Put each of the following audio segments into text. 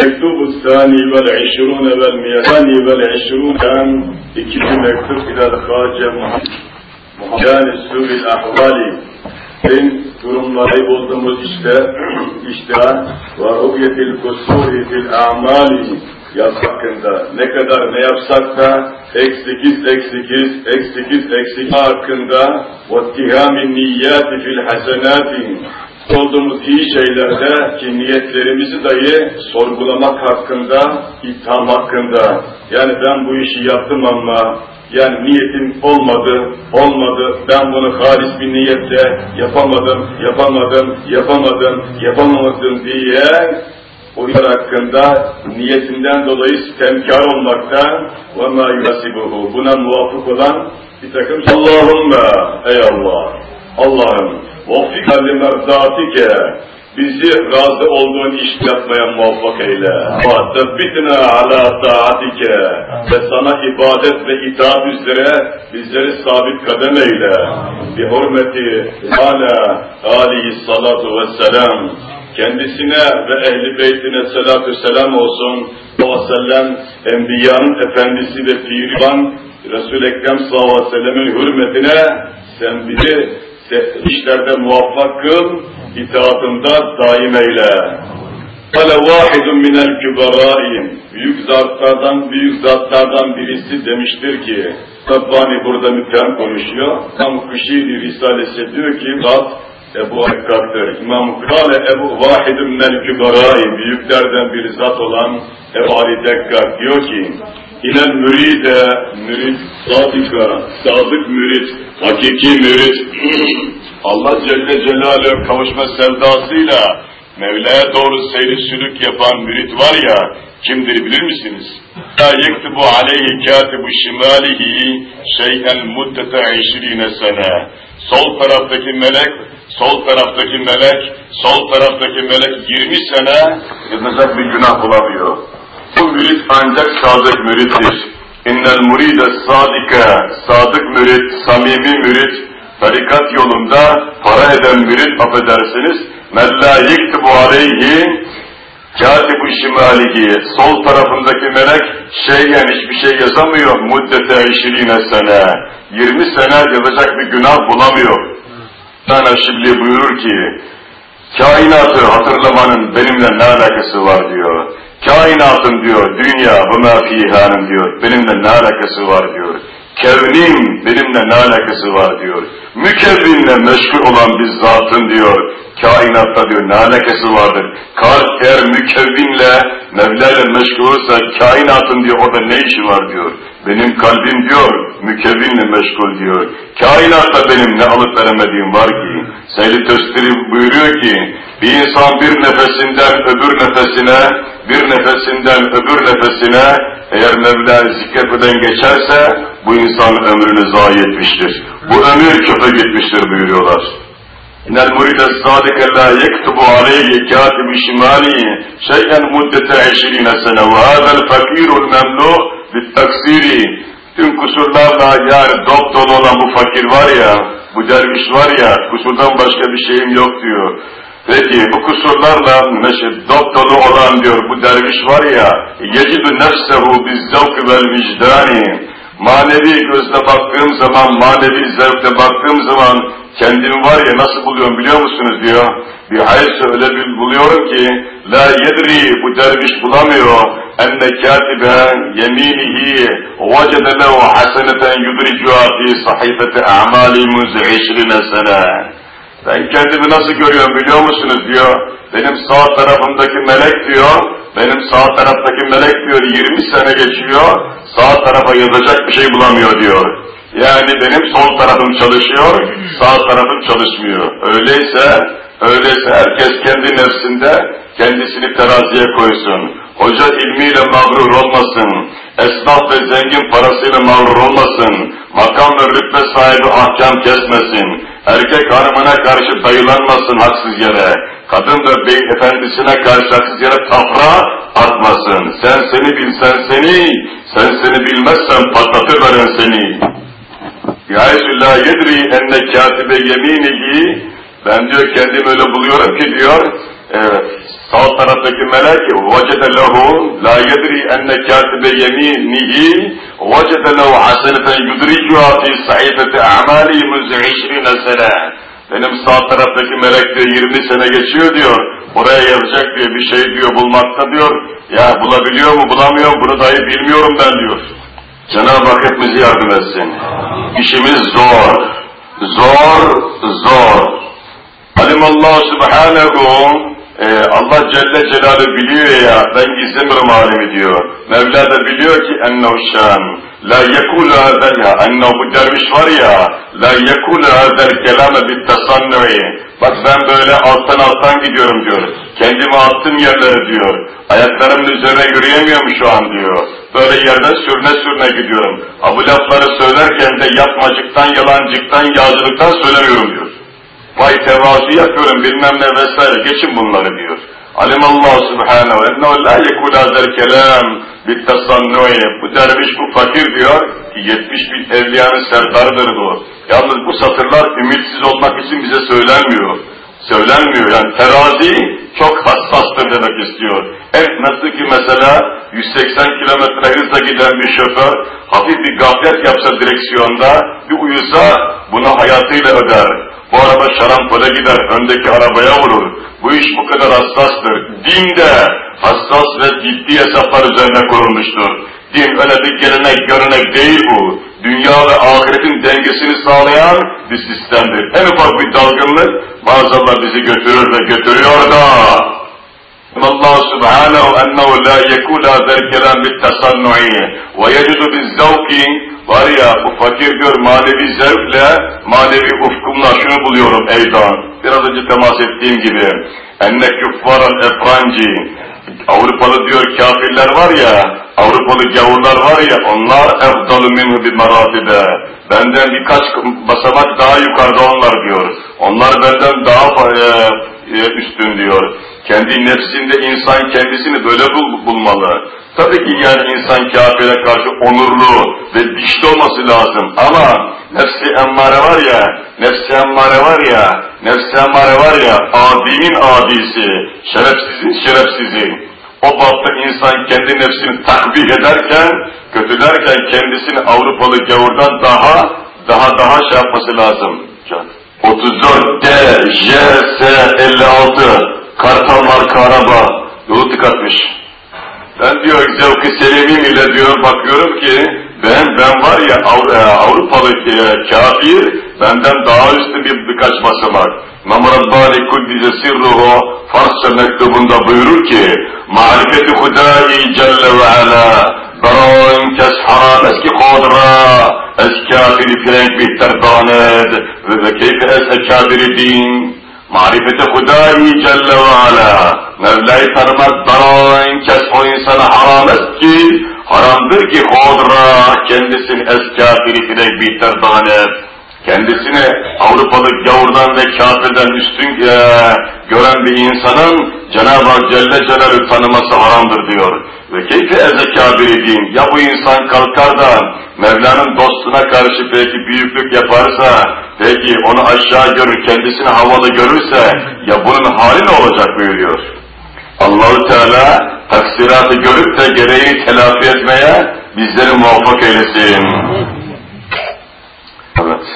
Mektubu Sani vel İşrûne vel Miyasani vel İşrûne ikinci mektup ilal Hâce Muhammed yani Sûbil Ahvali en durumları bulduğumuz işte işte ve ru'yetil kusuri fil a'mali hakkında. Ne kadar ne yapsak da eksikiz eksikiz eksikiz eksik hakkında. Ve tihamin niyyati fil hasenati olduğumuz iyi şeylerde ki niyetlerimizi dahi sorgulamak hakkında, itham hakkında. Yani ben bu işi yaptım ama yani niyetim olmadı, olmadı, ben bunu halis bir niyetle yapamadım, yapamadım, yapamadım, yapamadım diye o yer hakkında niyetinden dolayı sitemkar olmakta ve ma yasibuhu. Buna muvafık olan bir takım Allahümme ey Allah, Allah'ım وَفِّقَ لِمَرْضَاتِكَ Bizi razı olduğun iş yapmaya muvaffak eyle. وَتَبِّتْنَا عَلَى طَاعَتِكَ Ve sana ibadet ve itaat üzere bizleri sabit kadem eyle. Bi hurmeti ala alihi salatu vesselam kendisine ve ehli beytine selatü selam olsun. O sellem Enbiya'nın efendisi ve piri olan Resul-i Ekrem sallallahu aleyhi ve sellemin hürmetine sen bizi işlerde muvaffak kıl, itaatında daim eyle. Kale vahidun minel küberâin. Büyük zatlardan, büyük zatlardan birisi demiştir ki, Rabbani burada mütem konuşuyor. Tam Kuşiri Risalesi diyor ki, zat Ebu Hakkak'tır. İmam Kale Ebu Vahidun minel küberâin. Büyüklerden bir zat olan Ebu Ali Dekkak diyor ki, İnel müride, mürid, sadıka, sadık mürid, hakiki mürid, Allah Celle Celaluhu kavuşma sevdasıyla Mevla'ya doğru seyri sülük yapan mürid var ya, kimdir bilir misiniz? La yektubu aleyhi katibu şimalihi şeyen muddete işrine sene. Sol taraftaki melek, sol taraftaki melek, sol taraftaki melek 20 sene yazacak bir günah bulamıyor. Bu mürid ancak sadık müriddir. İnnel muride sadike, sadık mürid, samimi mürid, tarikat yolunda para eden mürid affedersiniz, mella yektibu aleyhi katibu şimalihi, sol tarafındaki melek şeyyen hiçbir şey yazamıyor, muddete işirine sene, 20 sene yazacak bir günah bulamıyor. Sana Şibli buyurur ki, kainatı hatırlamanın benimle ne alakası var diyor. Kainatın diyor, dünya ve ma fihanın diyor, benimle ne alakası var diyor. Kevnim benimle ne alakası var diyor. Mükevvinle meşgul olan bir zatın diyor, kainatta diyor ne alakası vardır. Kalp eğer mükevvinle, Mevla ile meşgul olursa kainatın diyor orada ne işi var diyor. Benim kalbim diyor, mükevvinle meşgul diyor. Kainatta benim ne alıp veremediğim var ki. Seyyid Tösteri buyuruyor ki, bir insan bir nefesinden öbür nefesine, bir nefesinden öbür nefesine eğer Mevla zikretmeden geçerse bu insan ömrünü zayi etmiştir. Bu ömür köpe gitmiştir buyuruyorlar. İnnel muride sadike la yektubu aleyhi katibu şimali şeyen muddete eşirine sene ve hadel fakirul taksiri tüm kusurlarla yani dop dolu olan bu fakir var ya, bu derviş var ya, kusurdan başka bir şeyim yok diyor. Peki bu kusurlarla dop dolu olan diyor bu derviş var ya, yecidu nefsehu bizzevk vel vicdani, manevi gözle baktığım zaman, manevi zevkle baktığım zaman kendimi var ya nasıl buluyorum biliyor musunuz diyor. Bir hayır öyle bir buluyorum ki la yedri bu derviş bulamıyor enne katibe yeminihi vecede lehu haseneten yudricuha fi sahifeti a'mali munzi işrine sene. Ben kendimi nasıl görüyorum biliyor musunuz diyor. Benim sağ tarafımdaki melek diyor, benim sağ taraftaki melek diyor 20 sene geçiyor, sağ tarafa yazacak bir şey bulamıyor diyor. Yani benim sol tarafım çalışıyor, sağ tarafım çalışmıyor. Öyleyse, öyleyse herkes kendi nefsinde kendisini teraziye koysun. Hoca ilmiyle mağrur olmasın. Esnaf ve zengin parasıyla mağrur olmasın. Makam ve rütbe sahibi ahkam kesmesin. Erkek hanımına karşı dayılanmasın haksız yere. Kadın da bey efendisine karşı haksız yere tafra atmasın. Sen seni bilsen seni, sen seni bilmezsen patlatıveren seni. Yâisü lâ yedri enne kâtibe yeminihi ben diyor kendim öyle buluyorum ki diyor evet, Sağ taraftaki melek vecede lehu la yedri enne katibe yeminihi vecede lehu haseneten yudricuha fi sahifeti a'mali müzü işrine sene. Benim sağ taraftaki melek diyor 20 sene geçiyor diyor. Oraya yazacak diyor bir şey diyor bulmakta diyor. Ya bulabiliyor mu bulamıyor bunu dahi bilmiyorum ben diyor. Cenab-ı Hak hepimizi yardım etsin. İşimiz zor. Zor, zor. Alimallahu Subhanehu ee, Allah Celle Celaluhu biliyor ya, ben gizlemiyorum alemi diyor. Mevla da biliyor ki ennehu şan, la yekulu hazel ya, ennehu bu derviş var ya, la yekulu hazel kelame bit tasannui. Bak ben böyle alttan alttan gidiyorum diyor. Kendimi attım yerlere diyor. Ayaklarımın üzerine yürüyemiyorum şu an diyor. Böyle yerden sürüne sürüne gidiyorum. Ha bu lafları söylerken de yapmacıktan, yalancıktan, yağcılıktan söylemiyorum diyor. Vay tevazu yapıyorum bilmem ne vesaire geçin bunları diyor. Alimallahu subhanehu ennehu la yekul hazel kelam bit Bu derviş bu fakir diyor ki 70 bin evliyanın serdarıdır bu. Yalnız bu satırlar ümitsiz olmak için bize söylenmiyor. Söylenmiyor yani terazi çok hassastır demek istiyor. Evet nasıl ki mesela 180 kilometre hızla giden bir şoför hafif bir gaflet yapsa direksiyonda bir uyusa bunu hayatıyla öder. Bu araba şarampole gider, öndeki arabaya vurur. Bu iş bu kadar hassastır. Din de hassas ve ciddi hesaplar üzerine kurulmuştur. Din öyle bir gelenek, görenek değil bu. Dünya ve ahiretin dengesini sağlayan bir sistemdir. En ufak bir dalgınlık maazallah bizi götürür ve götürüyor da. Allah subhanahu ennehu la yekula zel bit tasannu'i ve yecudu biz zavki Var ya bu fakir diyor manevi zevkle, manevi ufkumla şunu buluyorum eydan. Biraz önce temas ettiğim gibi. Enne küffaral efranci. Avrupalı diyor kafirler var ya, Avrupalı gavurlar var ya, onlar efdalu minhu bir maratide. Benden birkaç basamak daha yukarıda onlar diyor. Onlar benden daha e, e, üstün diyor. Kendi nefsinde insan kendisini böyle bul, bulmalı. Tabii ki yani insan kafire karşı onurlu ve dişli olması lazım ama nefsi emmare var ya, nefsi emmare var ya, nefsi emmare var ya, adinin adisi, şerefsizin şerefsizi. O bapta insan kendi nefsini takbih ederken, kötülerken kendisini Avrupalı gavurdan daha, daha daha şey yapması lazım. 34 D, J, S, 56 Kartal marka araba yolu tıkatmış. Ben diyor zevk-i selimim ile diyor bakıyorum ki ben ben var ya e, Avrupalı e, kafir benden daha üstü bir birkaç basamak. İmam Rabbani Kuddise Sirruhu Farsça mektubunda buyurur ki Marifeti Hudai Celle ve Ala Baron kes haram eski kodra es kafiri frenk bihter danet ve keyfe es kafiri din Marifeti Hudayi Celle ve Ala Mevla'yı tanımak bana kes o insana haram et ki haramdır ki hodra kendisini es kafiri direk bihter danet kendisini Avrupalı gavurdan ve kafirden üstün e, gören bir insanın Cenab-ı Hak Celle Celaluhu tanıması haramdır diyor. Ve keyfe ezzekâ biridin, ya bu insan kalkar da Mevla'nın dostuna karşı belki büyüklük yaparsa, peki onu aşağı görür, kendisini havada görürse, ya bunun hali ne olacak buyuruyor. Allahu Teala taksiratı görüp de gereği telafi etmeye bizleri muvaffak eylesin. Evet.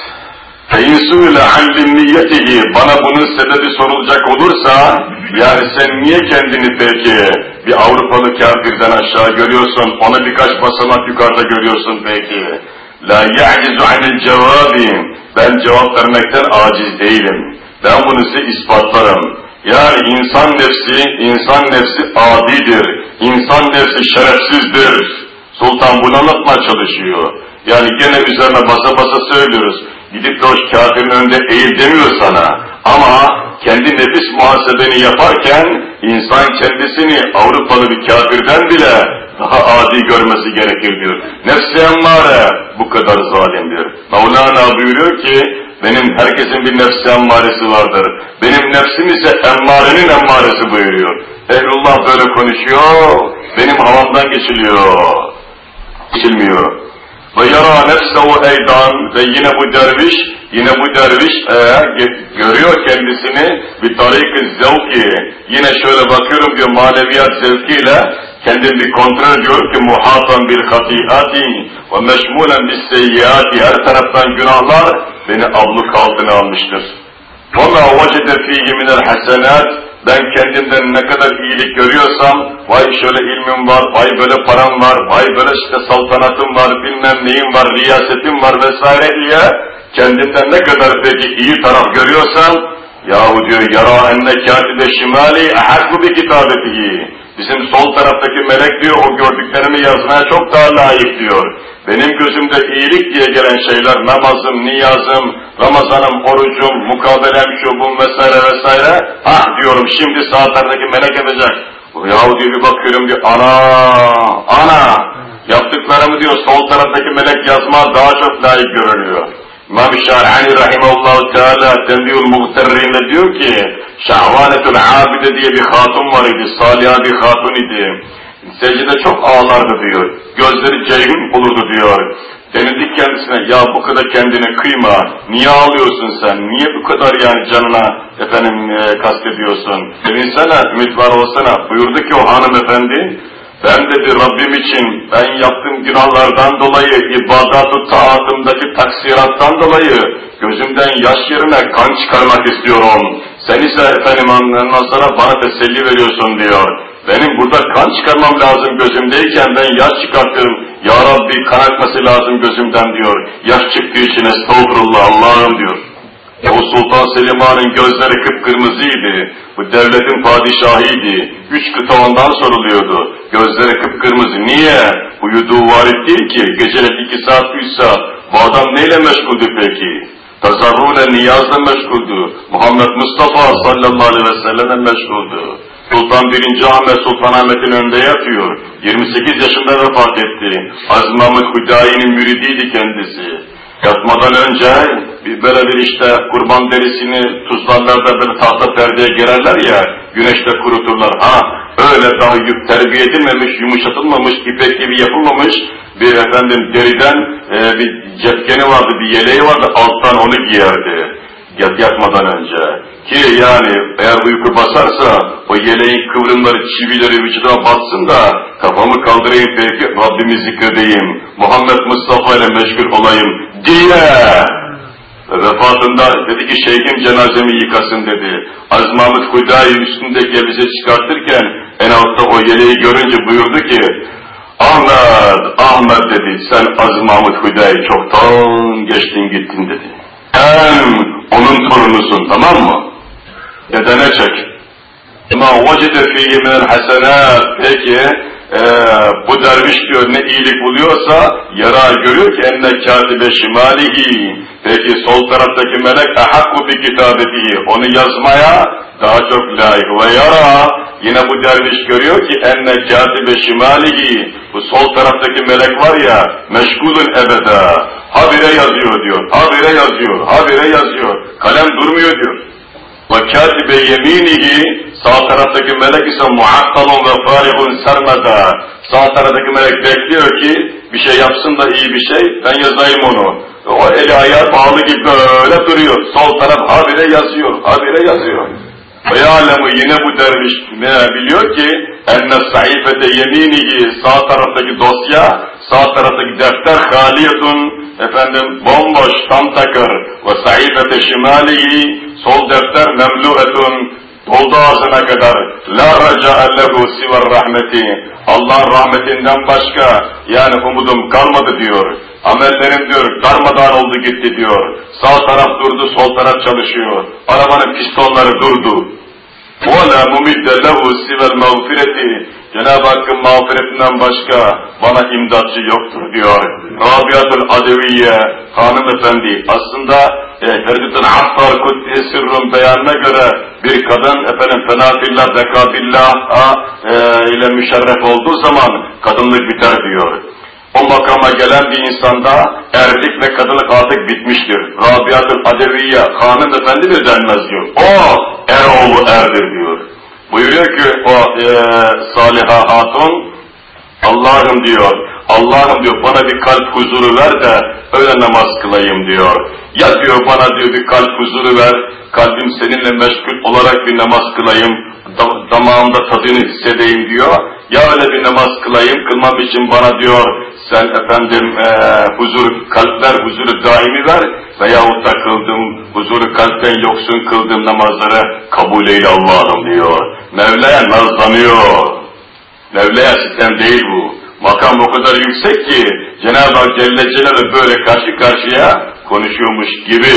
Feyusûle hallim niyetihi, bana bunun sebebi sorulacak olursa, yani sen niye kendini peki bir Avrupalı kafirden aşağı görüyorsun, ona birkaç basamak yukarıda görüyorsun peki? La ya'cizu anil cevabi. Ben cevap vermekten aciz değilim. Ben bunu size ispatlarım. Yani insan nefsi, insan nefsi adidir. İnsan nefsi şerefsizdir. Sultan bunu anlatmaya çalışıyor. Yani gene üzerine basa basa söylüyoruz. Gidip de o kafirin önünde eğil demiyor sana. Ama kendi nefis muhasebeni yaparken insan kendisini Avrupalı bir kafirden bile daha adi görmesi gerekir diyor. Nefsi emmare bu kadar zalimdir. Mevlana buyuruyor ki benim herkesin bir nefsi emmaresi vardır. Benim nefsim ise emmarenin emmaresi buyuruyor. Ehlullah böyle konuşuyor, benim havamdan geçiliyor. Geçilmiyor. Ve yara nefsehu eydan ve yine bu derviş Yine bu derviş eğer görüyor kendisini bir tarik zevki, yine şöyle bakıyorum diyor maneviyat zevkiyle kendim bir kontrol ediyor ki muhatan bir hatiati ve meşmulen bir seyyati her taraftan günahlar beni abluk altına almıştır. وَمَا وَجَدَ ف۪يهِ مِنَ الْحَسَنَاتِ ben kendimden ne kadar iyilik görüyorsam, vay şöyle ilmim var, vay böyle param var, vay böyle işte saltanatım var, bilmem neyim var, riyasetim var vesaire diye kendimden ne kadar peki iyi taraf görüyorsam, yahu diyor yara enne kâtibe şimali ehakku bi kitabetihi. Bizim sol taraftaki melek diyor o gördüklerimi yazmaya çok daha layık diyor. Benim gözümde iyilik diye gelen şeyler namazım, niyazım, Ramazanım, orucum, mukabelem, şubum vesaire vesaire. Ah diyorum şimdi saatlerdeki melek edecek. Yahu diyor bir bakıyorum diyor ana, ana yaptıklarımı diyor sol taraftaki melek yazma daha çok layık görünüyor. İmam-ı Şar'ani rahimahullahu teala Tembihul Muhterrin'de diyor ki Şahvanetul Abide diye bir hatun var idi, salih bir hatun idi. Secde çok ağlardı diyor. Gözleri ceyhun olurdu diyor. Denildik kendisine ya bu kadar kendine kıyma, niye ağlıyorsun sen, niye bu kadar yani canına efendim e, kastediyorsun, sevinsene, ümit var olsana. Buyurdu ki o hanımefendi, ben dedi Rabbim için ben yaptığım günahlardan dolayı, ibadat-ı taatımdaki taksirattan dolayı gözümden yaş yerine kan çıkarmak istiyorum. Sen ise efendim ondan sonra bana teselli veriyorsun diyor. Benim burada kan çıkarmam lazım gözümdeyken ben yaş çıkartırım. Ya Rabbi kan akması lazım gözümden diyor. Yaş çıktığı için estağfurullah Allah'ım diyor. O Sultan Selim gözleri kıpkırmızıydı. Bu devletin padişahıydı. Üç kıta ondan soruluyordu. Gözleri kıpkırmızı. Niye? Uyuduğu varit değil ki. Geceler iki saat, üç saat. Bu adam neyle meşguldü peki? Tazarruyla niyazla meşguldü. Muhammed Mustafa sallallahu aleyhi ve sellem'e meşguldü. Sultan 1. Ahmet Sultan Ahmet'in önünde yatıyor. 28 yaşında vefat etti. Aziz Mahmud Hüdayi'nin müridiydi kendisi. Yatmadan önce bir böyle bir işte kurban derisini tuzlarlar da böyle tahta perdeye gererler ya, güneşte kuruturlar. Ha, öyle daha terbiye edilmemiş, yumuşatılmamış, ipek gibi yapılmamış bir efendim deriden e, bir cetkeni vardı, bir yeleği vardı, alttan onu giyerdi. Yat, yatmadan önce. Ki yani eğer uyku basarsa o yeleğin kıvrımları, çivileri vücuduma batsın da kafamı kaldırayım peki Rabbimi zikredeyim, Muhammed Mustafa ile meşgul olayım diye vefatında dedi ki şeyhim cenazemi yıkasın dedi. Aziz Mahmud Hudayi üstündeki elbise çıkartırken en altta o yeleği görünce buyurdu ki Ahmet, Ahmet dedi sen Aziz Mahmud Hudayi çoktan geçtin gittin dedi. Sen onun torunusun tamam mı? Dedene çek. Ma vecide fîhî minel hasenât. Peki ee, bu derviş diyor ne iyilik buluyorsa yara görüyor ki enne kâtibe şimalihi. Peki sol taraftaki melek ehakku bi kitabetihi. Onu yazmaya daha çok layık. Ve yara yine bu derviş görüyor ki enne kâtibe şimalihi. Bu sol taraftaki melek var ya meşgulün ebeda. Habire yazıyor diyor. Habire yazıyor. Habire yazıyor. Kalem durmuyor diyor. Ve kâtibe yeminihi Sağ taraftaki melek ise muhattalun ve farihun sermeda. Sağ taraftaki melek bekliyor ki bir şey yapsın da iyi bir şey, ben yazayım onu. O eli ayağı bağlı gibi böyle duruyor. Sol taraf habire yazıyor, habire yazıyor. Ve alemu yine bu derviş biliyor ki enne saifete yeminihi sağ taraftaki dosya, sağ taraftaki defter haliyetun efendim bomboş tam takır ve saifete şimalihi sol defter memluetun doldu ağzına kadar la raca'a lehu siver rahmeti Allah rahmetinden başka yani umudum kalmadı diyor. Amellerim diyor darmadağın oldu gitti diyor. Sağ taraf durdu sol taraf çalışıyor. Arabanın pistonları durdu. وَلَا مُمِدَّ لَهُ سِوَ الْمَغْفِرَةِ Cenab-ı Hakk'ın mağfiretinden başka bana imdatçı yoktur diyor. Rabiatul Adeviye hanımefendi aslında e, Feridun Affar Kuddi Sırrın beyanına göre bir kadın efendim fenafillah, zekatillah e, ile müşerref olduğu zaman kadınlık biter diyor. O makama gelen bir insanda erkek ve kadınlık artık bitmiştir. Rabiatul Adeviye hanımefendi de denmez diyor. O eroğlu erdir diyor. Buyuruyor ki o e, Saliha Hatun, Allah'ım diyor, Allah'ım diyor bana bir kalp huzuru ver de öyle namaz kılayım diyor. Ya diyor bana diyor bir kalp huzuru ver, kalbim seninle meşgul olarak bir namaz kılayım, damağımda tadını hissedeyim diyor. Ya öyle bir namaz kılayım, kılmam için bana diyor, sen efendim e, huzur, kalpler huzuru daimi ver veyahut da kıldım, huzuru kalpten yoksun kıldığım namazları kabul eyle Allah'ım diyor. Mevla'ya nazlanıyor. Mevla'ya sistem değil bu. Makam o kadar yüksek ki Cenab-ı Hak Celle Celaluhu böyle karşı karşıya konuşuyormuş gibi.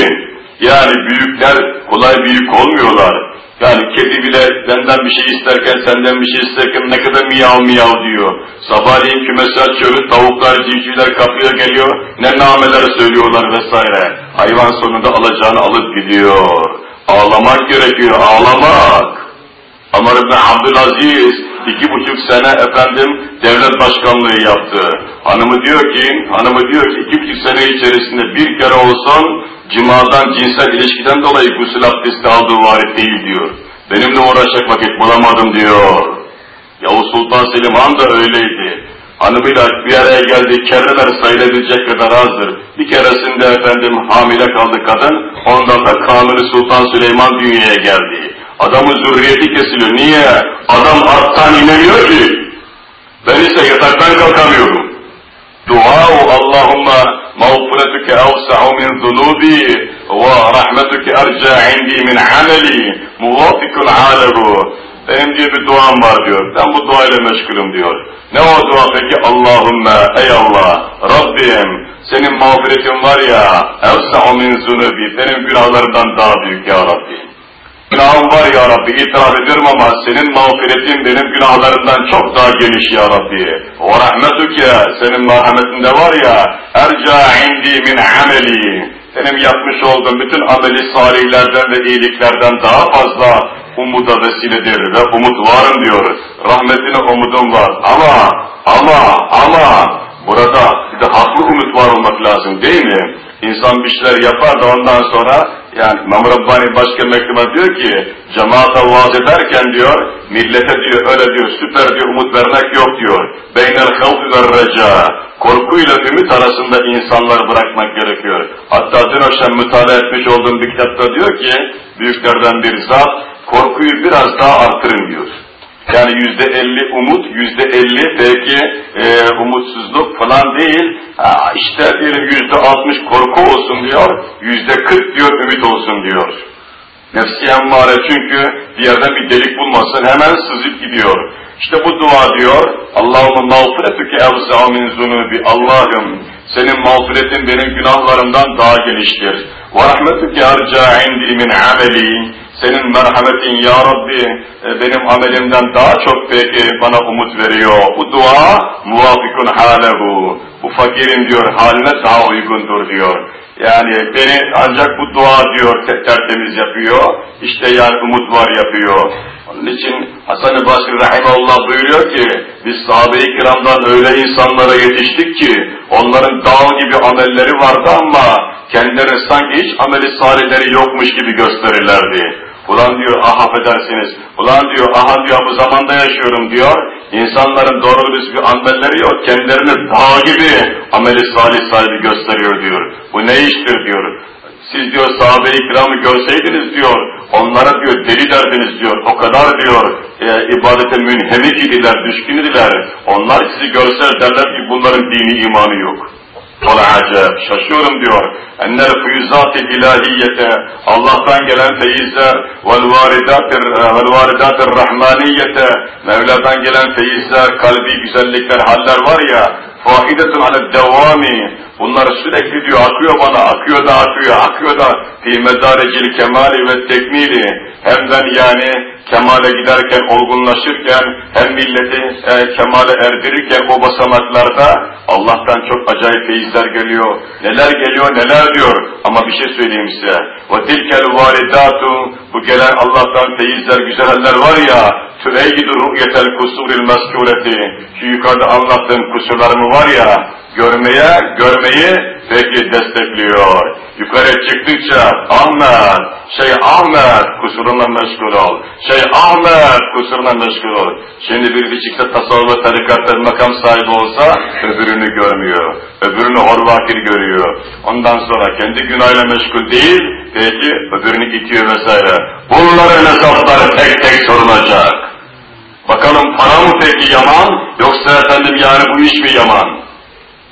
Yani büyükler kolay büyük olmuyorlar. Yani kedi bile senden bir şey isterken, senden bir şey isterken ne kadar miyav miyav diyor. Sabahleyin kümesi açıyoruz, tavuklar, civcivler kapıya geliyor, ne nameler söylüyorlar vesaire. Hayvan sonunda alacağını alıp gidiyor. Ağlamak gerekiyor, ağlamak. Amr ibn Abdülaziz iki buçuk sene efendim devlet başkanlığı yaptı. Hanımı diyor ki, hanımı diyor ki iki buçuk sene içerisinde bir kere olsun cimadan, cinsel ilişkiden dolayı gusül abdesti aldığı varit değil diyor. Benimle uğraşacak vakit bulamadım diyor. Yavuz Sultan Selim Han da öyleydi. Hanımıyla bir araya geldi, kerreler sayılabilecek kadar azdır. Bir keresinde efendim hamile kaldı kadın, ondan da Kanuni Sultan Süleyman dünyaya geldi. Adamın zürriyeti kesiliyor. Niye? Adam attan inemiyor ki. Ben ise yataktan kalkamıyorum. Dua Allahumma mağfiretuke evsa'u min zunubi ve rahmetuke erca indi min ameli muvafikun alehu. Benim diye bir duam var diyor. Ben bu duayla meşgulüm diyor. Ne o dua peki? Allahümme ey Allah Rabbim senin mağfiretin var ya evsa'u min zunubi benim günahlarımdan daha büyük ya Rabbi. Günahım var ya Rabbi, itiraf ediyorum ama senin mağfiretin benim günahlarımdan çok daha geniş ya Rabbi. O rahmetüke, senin merhametinde var ya, erca indi min ameli. Benim yapmış olduğum bütün ameli salihlerden ve iyiliklerden daha fazla umuda vesiledir ve umut varım diyor. Rahmetine umudum var ama, ama, ama burada bir de haklı umut var olmak lazım değil mi? İnsan bir şeyler yapar da ondan sonra yani İmam Rabbani başka mektuba diyor ki cemaate vaaz ederken diyor millete diyor öyle diyor süper diyor umut vermek yok diyor. Beynel havfi ve reca korkuyla ümit arasında insanları bırakmak gerekiyor. Hatta dün akşam mütalaa etmiş olduğum bir kitapta diyor ki büyüklerden bir zat korkuyu biraz daha arttırın diyor. Yani yüzde elli umut, yüzde elli belki e, umutsuzluk falan değil. Ha, işte diyelim yüzde altmış korku olsun diyor, yüzde kırk diyor ümit olsun diyor. Nefsi emmare çünkü bir yerden bir delik bulmasın hemen sızıp gidiyor. İşte bu dua diyor, Allahümme mağfiretüke evsa'u min zunubi. Allah'ım senin mağfiretin benim günahlarımdan daha geniştir. Ve rahmetüke arca indi min ameli. Senin merhametin ya Rabbi e, benim amelimden daha çok peki bana umut veriyor. Bu dua muvafikun halehu. Bu fakirin diyor haline daha uygundur diyor. Yani beni ancak bu dua diyor tertemiz yapıyor. İşte yani umut var yapıyor. Onun için Hasan-ı Basri Rahimahullah buyuruyor ki biz sahabe-i kiramdan öyle insanlara yetiştik ki onların dağ gibi amelleri vardı ama kendileri sanki hiç ameli salihleri yokmuş gibi gösterirlerdi. Ulan diyor ah affedersiniz, ulan diyor aha diyor bu zamanda yaşıyorum diyor. İnsanların doğru dürüst bir amelleri yok, kendilerini dağ gibi ameli salih sahibi gösteriyor diyor. Bu ne iştir diyor. Siz diyor sahabe-i kiramı görseydiniz diyor, onlara diyor deli derdiniz diyor, o kadar diyor e, ibadete münhemik idiler, düşkün idiler. Onlar sizi görseler derler ki bunların dini imanı yok. Valla acayip, şaşıyorum diyor. Ennel füyüzat-ı ilahiyete, Allah'tan gelen feyizler, vel varidat-ı rahmaniyete, Mevla'dan gelen feyizler, kalbi güzellikler, haller var ya, fahidetun ale devami, bunlar sürekli diyor akıyor bana, akıyor da akıyor, akıyor da fi medarecil kemali ve tekmili, hem ben yani kemale giderken, olgunlaşırken, hem milleti e, kemale erdirirken o basamaklarda Allah'tan çok acayip feyizler geliyor. Neler geliyor, neler diyor. Ama bir şey söyleyeyim size. وَتِلْكَ الْوَالِدَاتُ Bu gelen Allah'tan feyizler, güzeller var ya, تُرَيْجِدُ رُؤْيَةَ الْكُسُورِ الْمَسْكُورَةِ Şu yukarıda anlattığım kusurlarımı var ya, görmeye, görmeyi Peki destekliyor. Yukarı çıktıkça Ahmet, şey Ahmet kusuruna meşgul ol. Şey Ahmet kusuruna meşgul ol. Şimdi bir çıksa tasavvuf tarikatta makam sahibi olsa öbürünü görmüyor. Öbürünü horvakir görüyor. Ondan sonra kendi günahıyla meşgul değil, peki öbürünü itiyor vesaire. Bunların hesapları tek tek sorulacak. Bakalım para mı peki yaman, yoksa efendim yani bu iş mi yaman?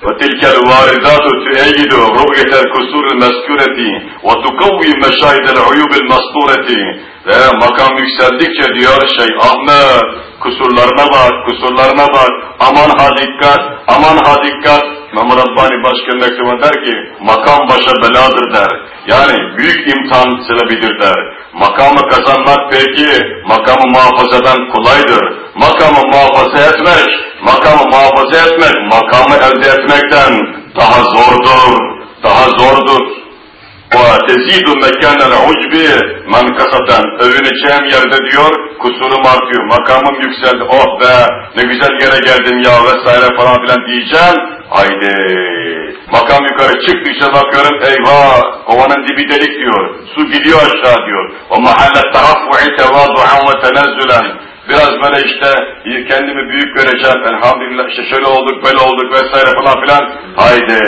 وتلك الواردات تؤيد رؤية الكسور المذكورة وتقوي مشاهد العيوب المسطورة ve makam yükseldikçe diyor şey Ahmet kusurlarına bak, kusurlarına bak, aman ha dikkat, aman ha dikkat. İmam Rabbani başka mektubuna der ki, makam başa beladır der. Yani büyük imtihan sebebidir der. Makamı kazanmak peki, makamı muhafazadan kolaydır. Makamı muhafaza etmek, makamı muhafaza etmek, makamı elde etmekten daha zordur, daha zordur. وَتَزِيدُ مَكَانَ الْعُجْبِ mankasatan övüneceğim yerde diyor, kusurum artıyor, makamım yükseldi, oh be ne güzel yere geldim ya vesaire falan filan diyeceğim. Haydi, makam yukarı çıktıkça bakıyorum, eyvah, kovanın dibi delik diyor, su gidiyor aşağı diyor. O mahalle taraffu'i tevadu'an ve tenezzülen. Biraz böyle işte kendimi büyük göreceğim, elhamdülillah işte şöyle olduk, böyle olduk vesaire falan filan. Haydi,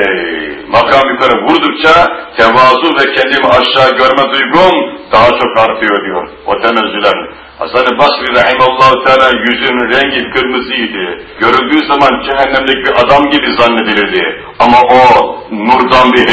makam yukarı vurdukça tevazu ve kendimi aşağı görme duygum daha çok artıyor diyor. O tenezzülen. Hasan-ı Basri Rahimallahu Teala yüzünün rengi kırmızıydı. Görüldüğü zaman cehennemdeki bir adam gibi zannedilirdi. Ama o nurdan bir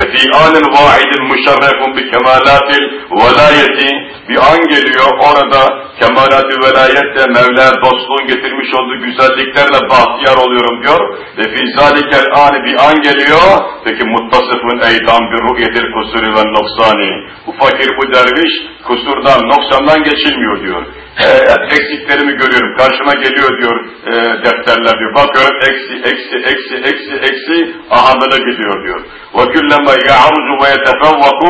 Fi anil vaidil müşerrefun bi kemalatil velayeti bir an geliyor orada kemalat-ı velayetle Mevla dostluğun getirmiş olduğu güzelliklerle bahtiyar oluyorum diyor. Ve fi zalikel ani bir an geliyor. Peki muttasıfın eydam bir ru'yetil kusuri ve nofsani. Bu fakir bu derviş kusurdan, noksandan geçilmiyor diyor E, eksiklerimi görüyorum, karşıma geliyor diyor e, defterler diyor. Bakıyorum eksi, eksi, eksi, eksi, eksi, ahamına gidiyor diyor. وَكُلَّمَا يَعْرُجُ وَيَتَفَوَّقُ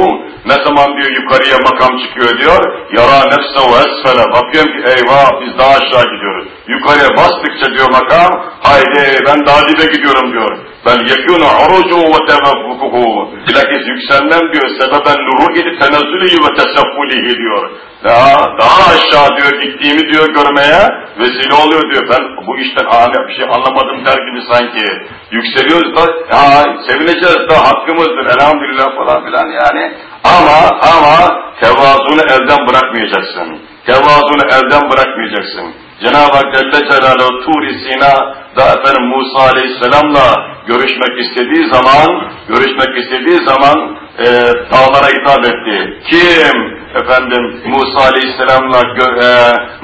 Ne zaman diyor yukarıya makam çıkıyor diyor. Yara nefse ve esfele. Bakıyorum ki eyvah biz daha aşağı gidiyoruz. Yukarıya bastıkça diyor makam, haydi ben daha dibe gidiyorum diyor. Bel yekûnu orucu ve tevaffukuhu. Bilakis yükselmem diyor, sebeben nuru'idi tenezzülühü ve tesaffulihi diyor. Daha, daha aşağı diyor, gittiğimi diyor görmeye vesile oluyor diyor. Ben bu işten bir şey anlamadım der gibi sanki. Yükseliyoruz da, ha, sevineceğiz da hakkımızdır elhamdülillah falan filan yani. Ama, ama tevazunu elden bırakmayacaksın. Tevazunu elden bırakmayacaksın. Cenab-ı Hak Celle Celaluhu Tur-i Sina da efendim Musa Aleyhisselam'la görüşmek istediği zaman, görüşmek istediği zaman e, dağlara hitap etti. Kim efendim Musa Aleyhisselam'la e,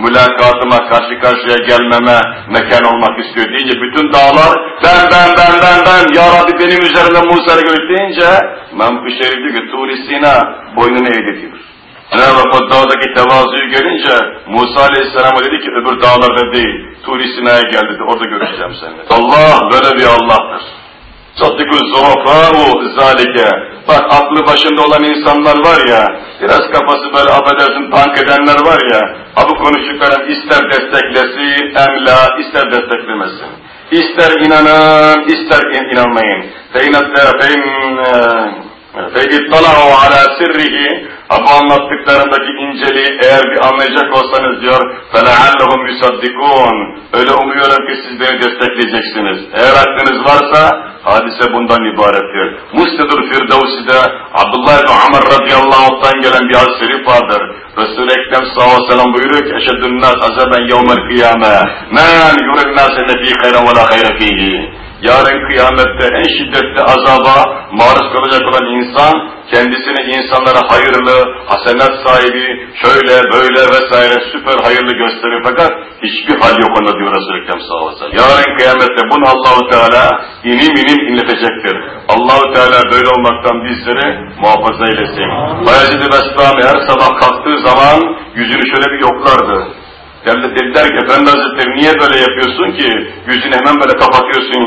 mülakatıma karşı karşıya gelmeme mekan olmak istiyor deyince bütün dağlar ben ben ben ben ben ya Rabbi benim üzerinde Musa ile deyince Mahmud Şerif diyor ki Tur-i boynunu eğdi diyor. Cenab-ı dağdaki tevazuyu görünce Musa Aleyhisselam'a dedi ki öbür dağlarda değil, Tur-i Sina'ya gel dedi, orada görüşeceğim seninle. Allah böyle bir Allah'tır. Sadıkü zuhafâhu zâlike. Bak aklı başında olan insanlar var ya, biraz kafası böyle affedersin tank edenler var ya, abi konuştuklarım ister desteklesin, emla, ister desteklemesin. İster inanın, ister in inanmayın. Feynat feyn فَاِطَّلَعُوا عَلَى سِرِّهِ Bu anlattıklarındaki inceliği eğer bir anlayacak olsanız diyor فَلَعَلَّهُمْ يُصَدِّقُونَ Öyle umuyorum ki siz beni destekleyeceksiniz. Eğer aklınız varsa hadise bundan ibarettir. Musnedur Firdevsi'de Abdullah ibn Amr radıyallahu anh'tan gelen bir hadis şerif vardır. Resul-i Ekrem sallallahu aleyhi ve sellem buyuruyor ki eşeddün nas azaben yevmel kıyame men yuril nase nefi hayran ve la hayra fihi yarın kıyamette en şiddetli azaba maruz kalacak olan insan, kendisini insanlara hayırlı, hasenat sahibi, şöyle böyle vesaire süper hayırlı gösterir fakat hiçbir hal yok onda diyor Resulü Ekrem sallallahu aleyhi. Yarın kıyamette bunu Allahu Teala inim inim inletecektir. Allahu Teala böyle olmaktan bizleri muhafaza eylesin. Bayezid-i Bestami her sabah kalktığı zaman yüzünü şöyle bir yoklardı. Dediler ki Efendi Hazretleri niye böyle yapıyorsun ki? Yüzünü hemen böyle kapatıyorsun,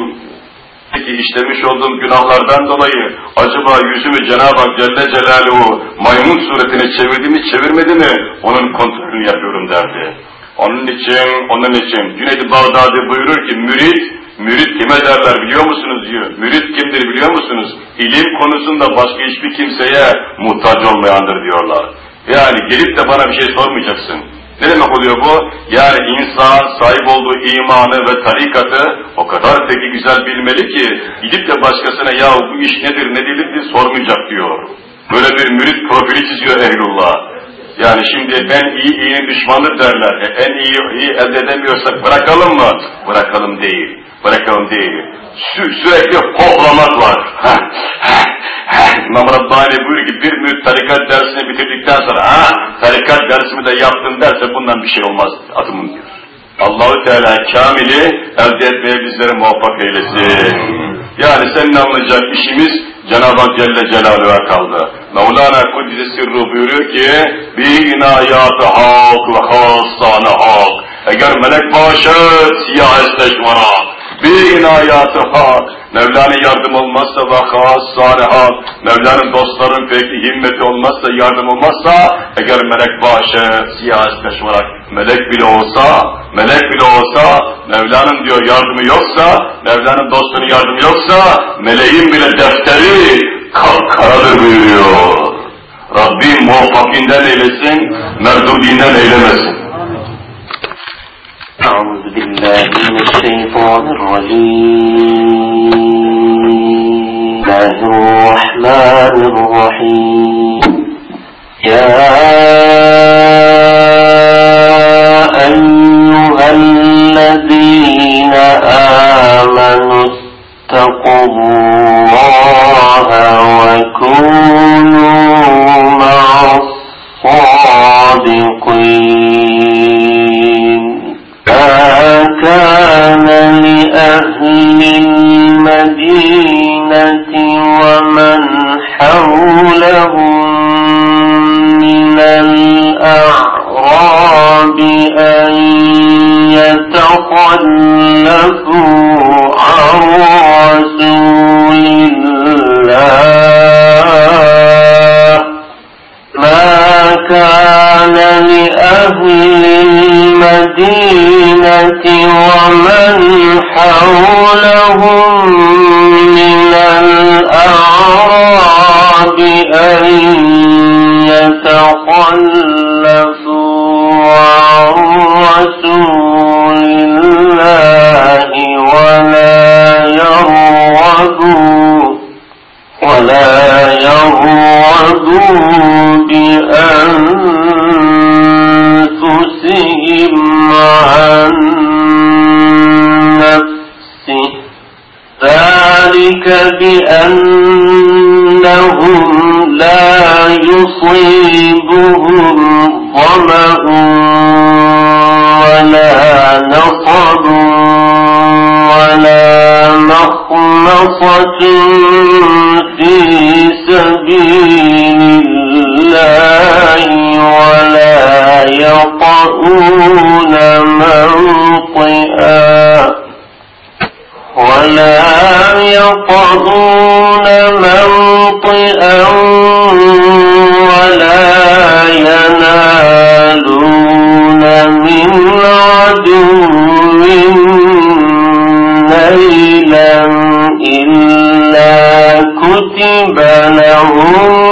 Peki işlemiş olduğum günahlardan dolayı acaba yüzümü Cenab-ı Hak Celle Celaluhu maymun suretine çevirdi mi çevirmedi mi onun kontrolünü yapıyorum derdi. Onun için, onun için Cüneyd-i Bağdadi buyurur ki mürit Mürit kime derler biliyor musunuz diyor. Mürit kimdir biliyor musunuz? İlim konusunda başka hiçbir kimseye muhtaç olmayandır diyorlar. Yani gelip de bana bir şey sormayacaksın. Ne demek oluyor bu? Yani insan sahip olduğu imanı ve tarikatı o kadar peki güzel bilmeli ki gidip de başkasına ya bu iş nedir ne değildir sormayacak diyor. Böyle bir mürit profili çiziyor ehlullah. Yani şimdi ben iyi iyinin düşmanı derler. E, en iyi, iyi elde edemiyorsak bırakalım mı? Bırakalım değil. Bırakalım değil. Sü sürekli hoplamak var. İmam Rabbani buyuruyor ki bir mürit tarikat dersini bitirdikten sonra ha tarikat dersimi de yaptım derse bundan bir şey olmaz adımın diyor. Allahu Teala kamili elde etmeye bizleri muvaffak eylesin. Yani senin anlayacak işimiz Cenab-ı Hak Celle Celaluhu'ya kaldı. Mevlana Kudüs Sirru buyuruyor ki bir inayatı hak ve hassane hak. Eğer melek başı siyah esteşmana bir inayatı hak. Mevla'nın yardım olmazsa ve hassane hak. Mevla'nın dostların peki himmeti olmazsa, yardım olmazsa eğer melek başı siyah esteşmarak melek bile olsa, melek bile olsa, Mevla'nın diyor yardımı yoksa, Mevla'nın dostunun yardımı yoksa, meleğin bile defteri karadır buyuruyor. Rabbim muvaffakinden eylesin, merdudinden eylemesin. أعوذ بالله من الشيطان الرجيم. الله الرحمن الرحيم. كتب لهم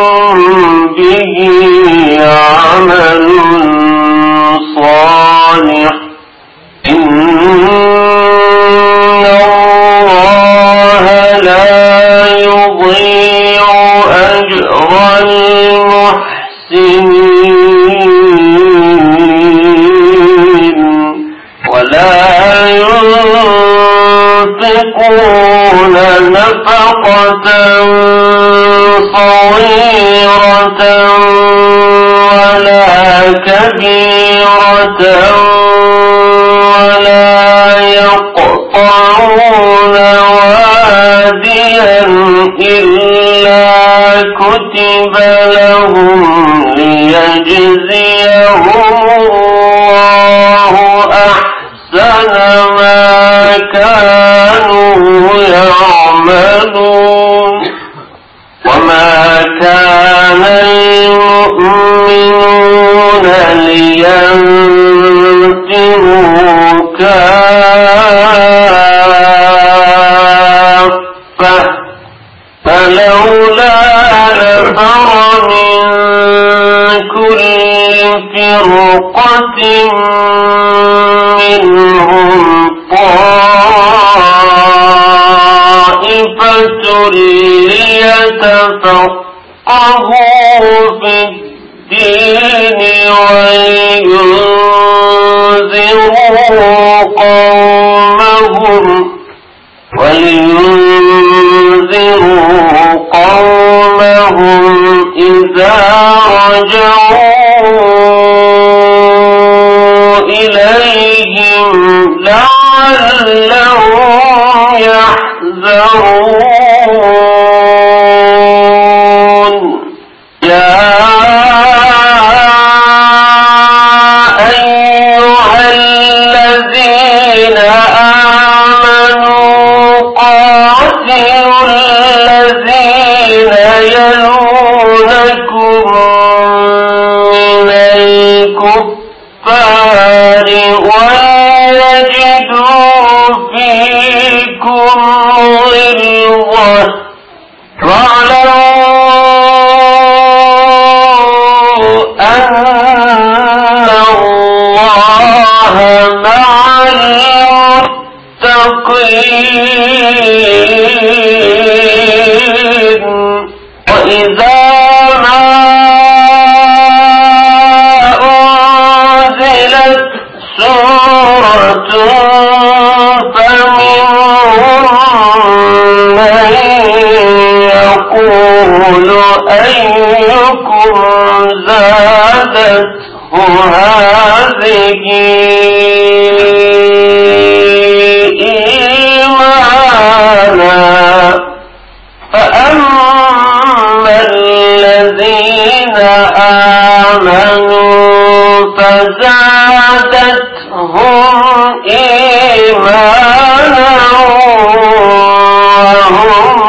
لينفروا فزادتهم إيمانا وهم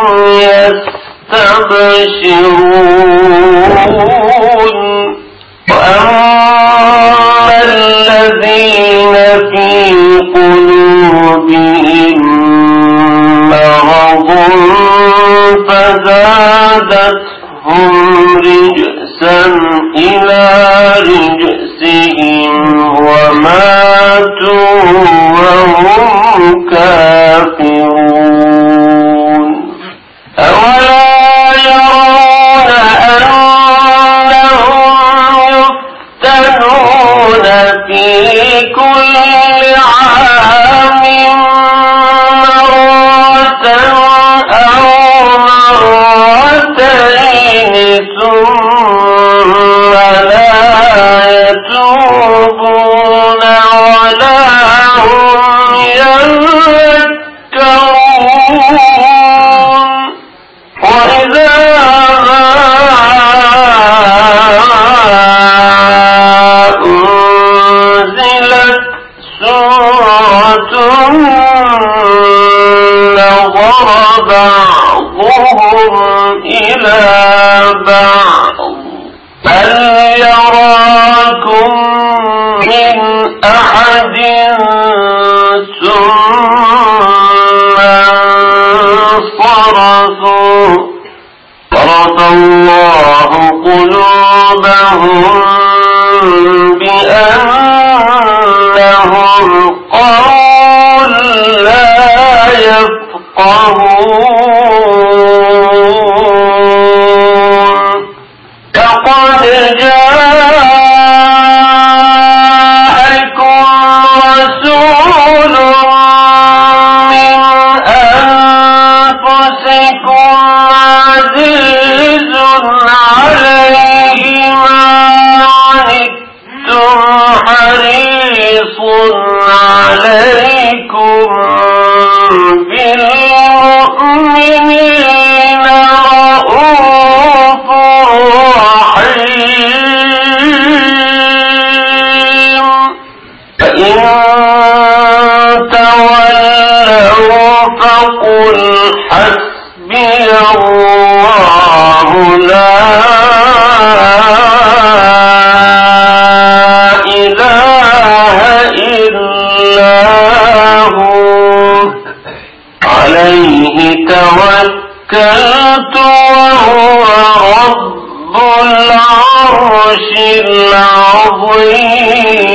يستبشرون وأما الذين في قلوبهم مرض فزادتهم رجسا إلى رجس أنفسهم وماتوا وهم كافرون 诶 وہی